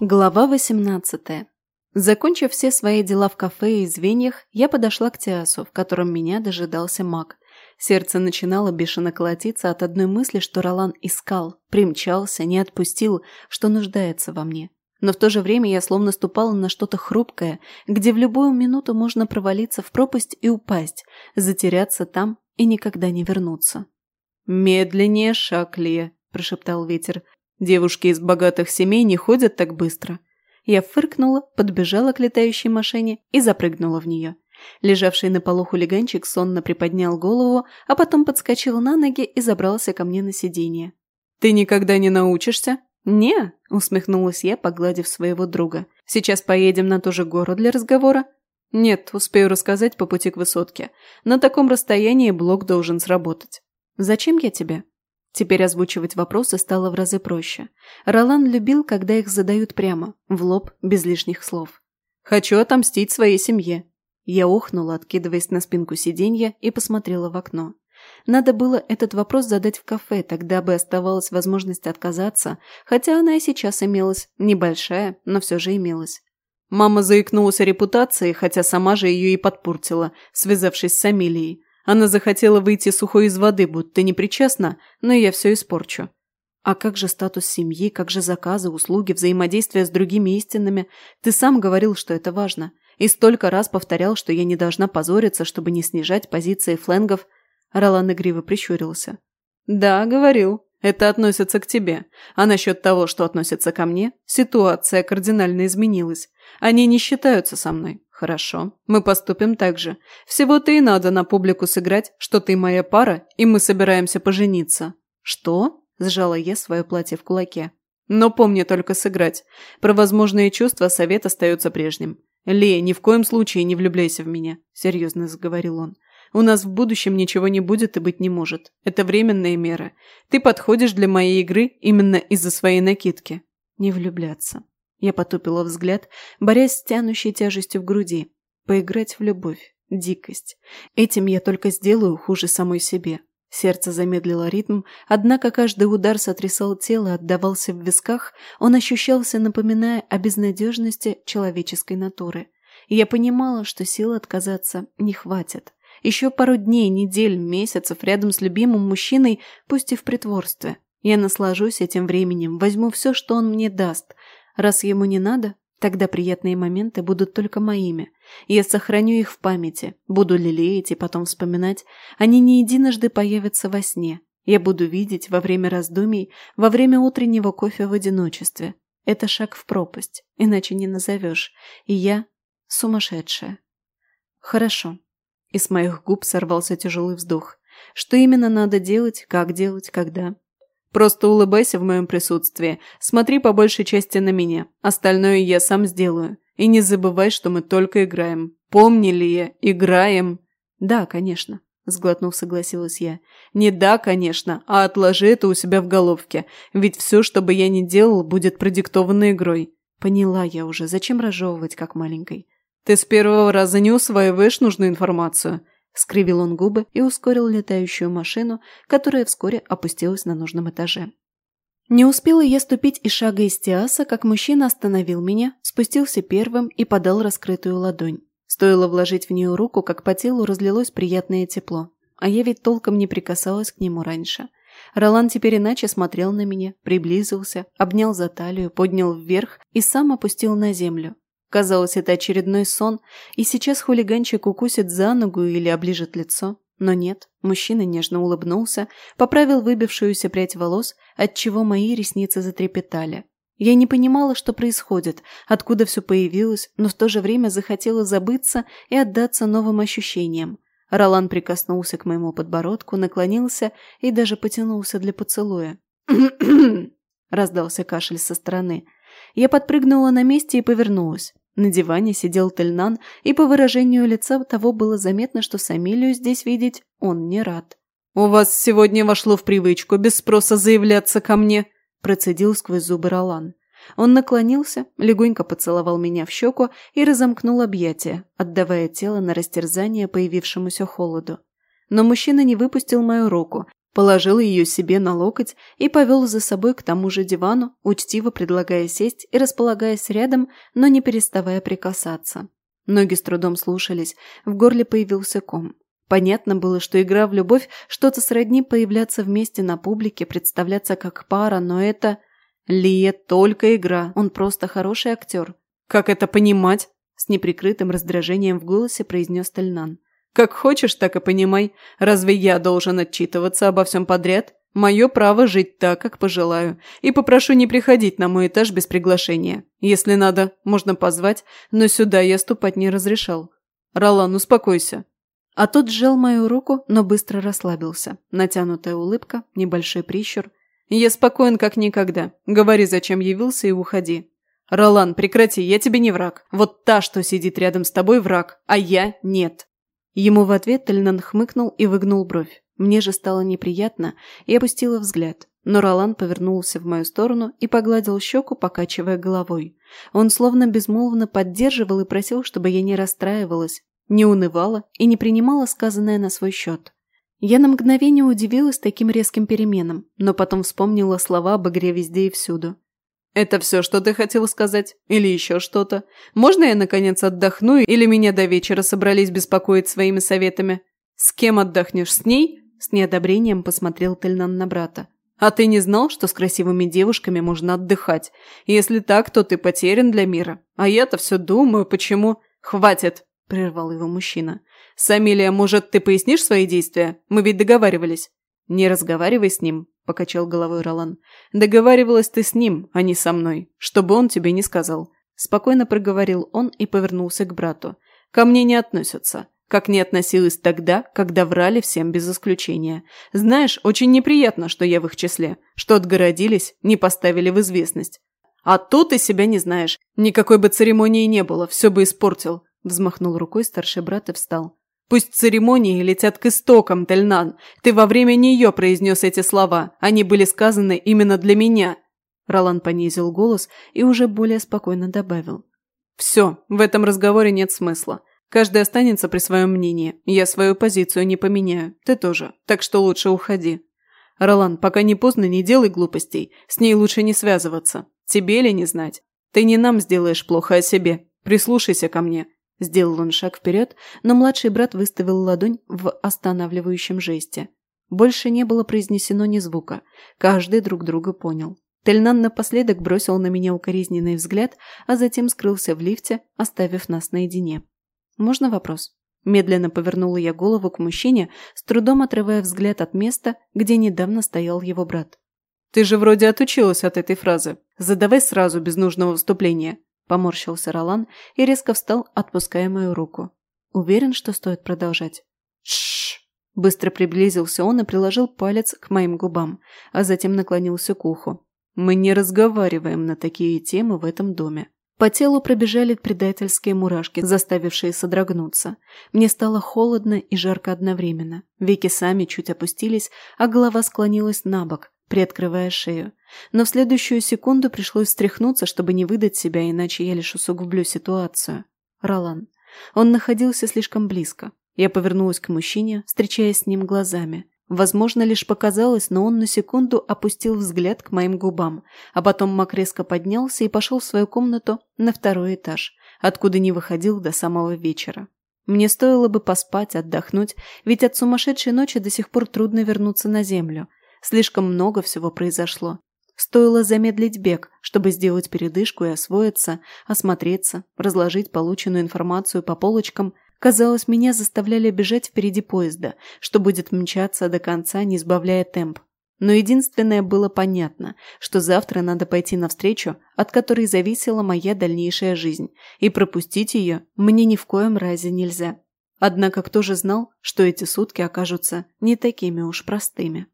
Глава 18. Закончив все свои дела в кафе и звеньях, я подошла к Тиасу, в котором меня дожидался маг. Сердце начинало бешено колотиться от одной мысли, что Ролан искал, примчался, не отпустил, что нуждается во мне. Но в то же время я словно ступала на что-то хрупкое, где в любую минуту можно провалиться в пропасть и упасть, затеряться там и никогда не вернуться. «Медленнее, Шакли!» – прошептал ветер. Девушки из богатых семей не ходят так быстро. Я фыркнула, подбежала к летающей машине и запрыгнула в нее. Лежавший на полу хулиганчик сонно приподнял голову, а потом подскочил на ноги и забрался ко мне на сиденье. «Ты никогда не научишься?» «Не», — усмехнулась я, погладив своего друга. «Сейчас поедем на ту же гору для разговора?» «Нет, успею рассказать по пути к высотке. На таком расстоянии блок должен сработать». «Зачем я тебе?» Теперь озвучивать вопросы стало в разы проще. Ролан любил, когда их задают прямо, в лоб, без лишних слов. «Хочу отомстить своей семье». Я ухнула, откидываясь на спинку сиденья, и посмотрела в окно. Надо было этот вопрос задать в кафе, тогда бы оставалась возможность отказаться, хотя она и сейчас имелась, небольшая, но все же имелась. Мама заикнулась о репутации, хотя сама же ее и подпортила, связавшись с Амилией. Она захотела выйти сухой из воды, будто непричастна, но я все испорчу. А как же статус семьи, как же заказы, услуги, взаимодействие с другими истинными? Ты сам говорил, что это важно. И столько раз повторял, что я не должна позориться, чтобы не снижать позиции фленгов. Ролан игриво прищурился. «Да, говорил», это относится к тебе. А насчет того, что относится ко мне, ситуация кардинально изменилась. Они не считаются со мной. Хорошо, мы поступим так же. Всего-то и надо на публику сыграть, что ты моя пара, и мы собираемся пожениться. Что? Сжала я свое платье в кулаке. Но помни только сыграть. Про возможные чувства совет остается прежним. Лея, ни в коем случае не влюбляйся в меня», — серьезно заговорил он. У нас в будущем ничего не будет и быть не может. Это временная мера. Ты подходишь для моей игры именно из-за своей накидки. Не влюбляться. Я потупила взгляд, борясь с тянущей тяжестью в груди. Поиграть в любовь. Дикость. Этим я только сделаю хуже самой себе. Сердце замедлило ритм, однако каждый удар сотрясал тело, отдавался в висках, он ощущался, напоминая о безнадежности человеческой натуры. И я понимала, что сил отказаться не хватит. Еще пару дней, недель, месяцев рядом с любимым мужчиной, пусть и в притворстве. Я наслажусь этим временем, возьму все, что он мне даст. Раз ему не надо, тогда приятные моменты будут только моими. Я сохраню их в памяти, буду лелеять и потом вспоминать. Они не единожды появятся во сне. Я буду видеть во время раздумий, во время утреннего кофе в одиночестве. Это шаг в пропасть, иначе не назовешь. И я сумасшедшая. Хорошо, и с моих губ сорвался тяжелый вздох. Что именно надо делать, как делать, когда? Просто улыбайся в моем присутствии, смотри по большей части на меня, остальное я сам сделаю. И не забывай, что мы только играем. Помни ли я, играем? Да, конечно. Сглотнув, согласилась я. «Не да, конечно, а отложи это у себя в головке, ведь все, что бы я ни делал, будет продиктовано игрой». Поняла я уже, зачем разжевывать, как маленькой. «Ты с первого раза не усваиваешь нужную информацию», — скривил он губы и ускорил летающую машину, которая вскоре опустилась на нужном этаже. Не успела я ступить и шага из Тиаса, как мужчина остановил меня, спустился первым и подал раскрытую ладонь. Стоило вложить в нее руку, как по телу разлилось приятное тепло. А я ведь толком не прикасалась к нему раньше. Ролан теперь иначе смотрел на меня, приблизился, обнял за талию, поднял вверх и сам опустил на землю, Казалось, это очередной сон, и сейчас хулиганчик укусит за ногу или оближет лицо. Но нет, мужчина нежно улыбнулся, поправил выбившуюся прядь волос, отчего мои ресницы затрепетали. Я не понимала, что происходит, откуда все появилось, но в то же время захотела забыться и отдаться новым ощущениям. Ролан прикоснулся к моему подбородку, наклонился и даже потянулся для поцелуя. раздался кашель со стороны – я подпрыгнула на месте и повернулась. На диване сидел Тельнан, и по выражению лица того было заметно, что Самилию здесь видеть он не рад. «У вас сегодня вошло в привычку без спроса заявляться ко мне», – процедил сквозь зубы Ролан. Он наклонился, легонько поцеловал меня в щеку и разомкнул объятия, отдавая тело на растерзание появившемуся холоду. Но мужчина не выпустил мою руку, положил ее себе на локоть и повел за собой к тому же дивану, учтиво предлагая сесть и располагаясь рядом, но не переставая прикасаться. Ноги с трудом слушались, в горле появился ком. Понятно было, что игра в любовь что-то сродни появляться вместе на публике, представляться как пара, но это... Лия только игра, он просто хороший актер. «Как это понимать?» С неприкрытым раздражением в голосе произнес Тальнан. Как хочешь, так и понимай. Разве я должен отчитываться обо всем подряд? Мое право жить так, как пожелаю. И попрошу не приходить на мой этаж без приглашения. Если надо, можно позвать, но сюда я ступать не разрешал. Ролан, успокойся. А тот сжал мою руку, но быстро расслабился. Натянутая улыбка, небольшой прищур. Я спокоен, как никогда. Говори, зачем явился, и уходи. Ролан, прекрати, я тебе не враг. Вот та, что сидит рядом с тобой, враг, а я нет. Ему в ответ Тельнан хмыкнул и выгнул бровь. Мне же стало неприятно, и опустила взгляд. Но Ролан повернулся в мою сторону и погладил щеку, покачивая головой. Он словно безмолвно поддерживал и просил, чтобы я не расстраивалась, не унывала и не принимала сказанное на свой счет. Я на мгновение удивилась таким резким переменам, но потом вспомнила слова об игре везде и всюду. Это все, что ты хотел сказать? Или еще что-то? Можно я, наконец, отдохну, или меня до вечера собрались беспокоить своими советами? С кем отдохнешь? С ней?» С неодобрением посмотрел Тельнан на брата. «А ты не знал, что с красивыми девушками можно отдыхать? Если так, то ты потерян для мира. А я-то все думаю, почему...» «Хватит!» – прервал его мужчина. «Самилия, может, ты пояснишь свои действия? Мы ведь договаривались». «Не разговаривай с ним», — покачал головой Ролан. «Договаривалась ты с ним, а не со мной, чтобы он тебе не сказал». Спокойно проговорил он и повернулся к брату. «Ко мне не относятся, как не относилась тогда, когда врали всем без исключения. Знаешь, очень неприятно, что я в их числе, что отгородились, не поставили в известность. А то ты себя не знаешь. Никакой бы церемонии не было, все бы испортил». Взмахнул рукой старший брат и встал. Пусть церемонии летят к истокам, Тельнан. Ты во время нее произнес эти слова. Они были сказаны именно для меня. Ролан понизил голос и уже более спокойно добавил. Все, в этом разговоре нет смысла. Каждый останется при своем мнении. Я свою позицию не поменяю. Ты тоже. Так что лучше уходи. Ролан, пока не поздно, не делай глупостей. С ней лучше не связываться. Тебе ли не знать? Ты не нам сделаешь плохо, о себе. Прислушайся ко мне. Сделал он шаг вперед, но младший брат выставил ладонь в останавливающем жесте. Больше не было произнесено ни звука. Каждый друг друга понял. Тельнан напоследок бросил на меня укоризненный взгляд, а затем скрылся в лифте, оставив нас наедине. «Можно вопрос?» Медленно повернула я голову к мужчине, с трудом отрывая взгляд от места, где недавно стоял его брат. «Ты же вроде отучилась от этой фразы. Задавай сразу без нужного вступления», Поморщился Ролан и резко встал, отпуская мою руку. Уверен, что стоит продолжать. Шш! Быстро приблизился он и приложил палец к моим губам, а затем наклонился к уху. Мы не разговариваем на такие темы в этом доме. По телу пробежали предательские мурашки, заставившие содрогнуться. Мне стало холодно и жарко одновременно. Веки сами чуть опустились, а голова склонилась на бок, приоткрывая шею. Но в следующую секунду пришлось стряхнуться, чтобы не выдать себя, иначе я лишь усугублю ситуацию. Ролан. Он находился слишком близко. Я повернулась к мужчине, встречаясь с ним глазами. Возможно, лишь показалось, но он на секунду опустил взгляд к моим губам, а потом Мак резко поднялся и пошел в свою комнату на второй этаж, откуда не выходил до самого вечера. Мне стоило бы поспать, отдохнуть, ведь от сумасшедшей ночи до сих пор трудно вернуться на землю. Слишком много всего произошло. Стоило замедлить бег, чтобы сделать передышку и освоиться, осмотреться, разложить полученную информацию по полочкам. Казалось, меня заставляли бежать впереди поезда, что будет мчаться до конца, не сбавляя темп. Но единственное было понятно, что завтра надо пойти навстречу, от которой зависела моя дальнейшая жизнь, и пропустить ее мне ни в коем разе нельзя. Однако кто же знал, что эти сутки окажутся не такими уж простыми?